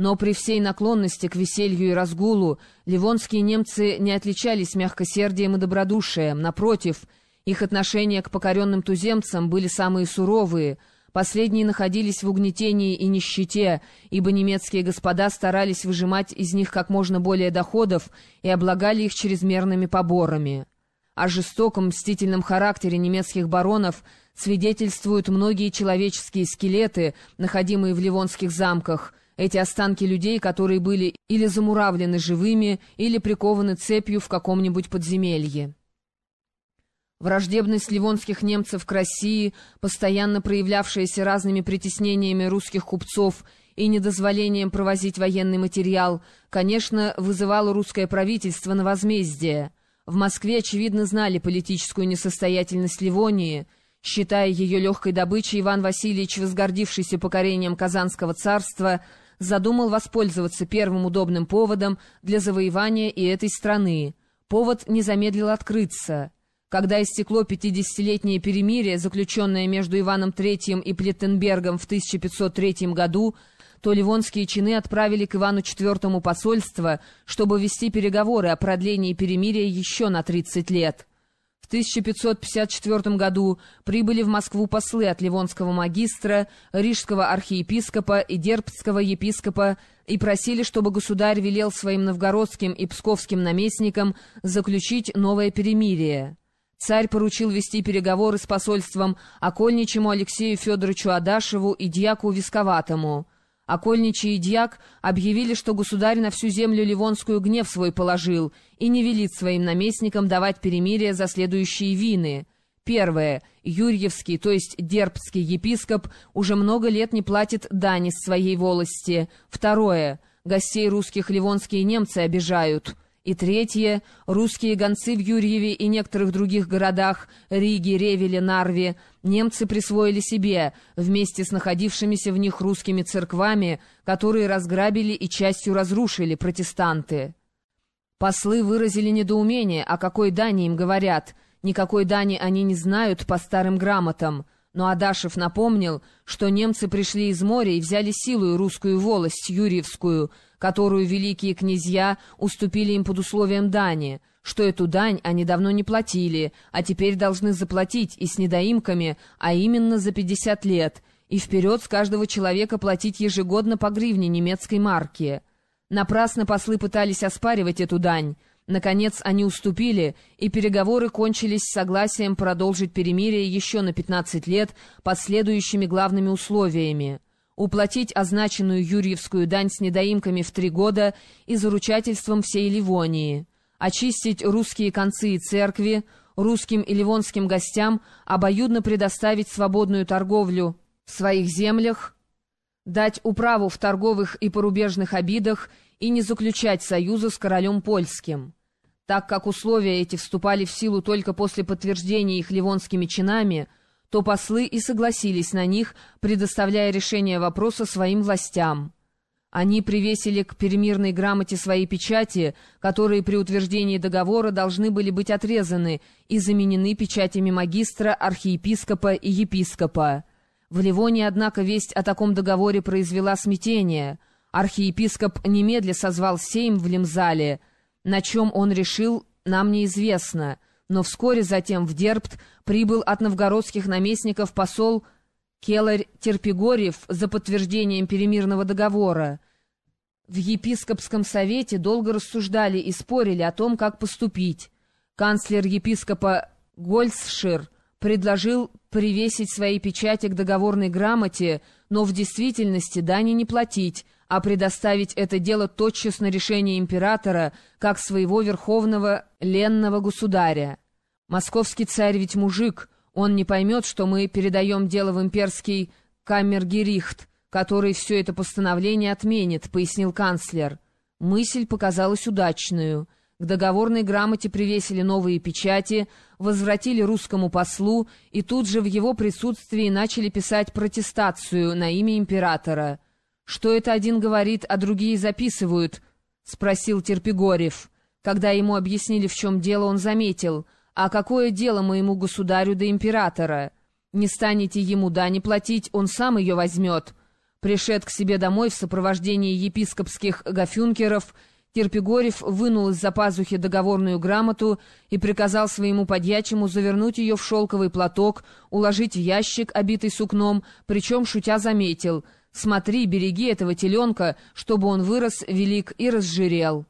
Но при всей наклонности к веселью и разгулу ливонские немцы не отличались мягкосердием и добродушием. Напротив, их отношения к покоренным туземцам были самые суровые. Последние находились в угнетении и нищете, ибо немецкие господа старались выжимать из них как можно более доходов и облагали их чрезмерными поборами. О жестоком мстительном характере немецких баронов свидетельствуют многие человеческие скелеты, находимые в ливонских замках – эти останки людей, которые были или замуравлены живыми, или прикованы цепью в каком-нибудь подземелье. Враждебность ливонских немцев к России, постоянно проявлявшаяся разными притеснениями русских купцов и недозволением провозить военный материал, конечно, вызывала русское правительство на возмездие. В Москве, очевидно, знали политическую несостоятельность Ливонии. Считая ее легкой добычей, Иван Васильевич, возгордившийся покорением Казанского царства, задумал воспользоваться первым удобным поводом для завоевания и этой страны. Повод не замедлил открыться. Когда истекло 50-летнее перемирие, заключенное между Иваном III и Плеттенбергом в 1503 году, то ливонские чины отправили к Ивану IV посольство, чтобы вести переговоры о продлении перемирия еще на 30 лет. 1554 году прибыли в Москву послы от Ливонского магистра, Рижского архиепископа и Дербцкого епископа и просили, чтобы государь велел своим новгородским и псковским наместникам заключить новое перемирие. Царь поручил вести переговоры с посольством окольничему Алексею Федоровичу Адашеву и дьяку Висковатому — Окольничий и дьяк объявили, что государь на всю землю Ливонскую гнев свой положил и не велит своим наместникам давать перемирие за следующие вины. Первое. Юрьевский, то есть Дербский епископ, уже много лет не платит дани с своей волости. Второе. Гостей русских ливонские немцы обижают. И третье, русские гонцы в Юрьеве и некоторых других городах, Риге, Ревеле, Нарве, немцы присвоили себе, вместе с находившимися в них русскими церквами, которые разграбили и частью разрушили протестанты. Послы выразили недоумение, о какой дани им говорят. Никакой дани они не знают по старым грамотам. Но Адашев напомнил, что немцы пришли из моря и взяли силою русскую волость Юрьевскую, которую великие князья уступили им под условием дани, что эту дань они давно не платили, а теперь должны заплатить и с недоимками, а именно за 50 лет, и вперед с каждого человека платить ежегодно по гривне немецкой марки. Напрасно послы пытались оспаривать эту дань, Наконец они уступили, и переговоры кончились согласием продолжить перемирие еще на 15 лет под следующими главными условиями. Уплатить означенную юрьевскую дань с недоимками в три года и заручательством всей Ливонии. Очистить русские концы и церкви, русским и ливонским гостям обоюдно предоставить свободную торговлю в своих землях, дать управу в торговых и порубежных обидах и не заключать союза с королем польским. Так как условия эти вступали в силу только после подтверждения их ливонскими чинами, то послы и согласились на них, предоставляя решение вопроса своим властям. Они привесили к перемирной грамоте свои печати, которые при утверждении договора должны были быть отрезаны и заменены печатями магистра, архиепископа и епископа. В Ливоне, однако, весть о таком договоре произвела смятение. Архиепископ немедля созвал сейм в Лимзале — на чем он решил, нам неизвестно, но вскоре затем в Дербт прибыл от новгородских наместников посол Келарь Терпигорьев за подтверждением перемирного договора. В епископском совете долго рассуждали и спорили о том, как поступить. Канцлер епископа Гольцшир предложил привесить свои печати к договорной грамоте, но в действительности дани не платить, а предоставить это дело тотчас на решение императора, как своего верховного ленного государя. Московский царь ведь мужик, он не поймет, что мы передаем дело в имперский камергерихт, который все это постановление отменит, пояснил канцлер. Мысль показалась удачную. К договорной грамоте привесили новые печати, возвратили русскому послу и тут же в его присутствии начали писать протестацию на имя императора — «Что это один говорит, а другие записывают?» — спросил Терпигорев. Когда ему объяснили, в чем дело, он заметил. «А какое дело моему государю до императора? Не станете ему дани платить, он сам ее возьмет». Пришед к себе домой в сопровождении епископских гафюнкеров, Терпигорев вынул из-за пазухи договорную грамоту и приказал своему подьячему завернуть ее в шелковый платок, уложить в ящик, обитый сукном, причем, шутя, заметил «Смотри, береги этого теленка, чтобы он вырос велик и разжирел».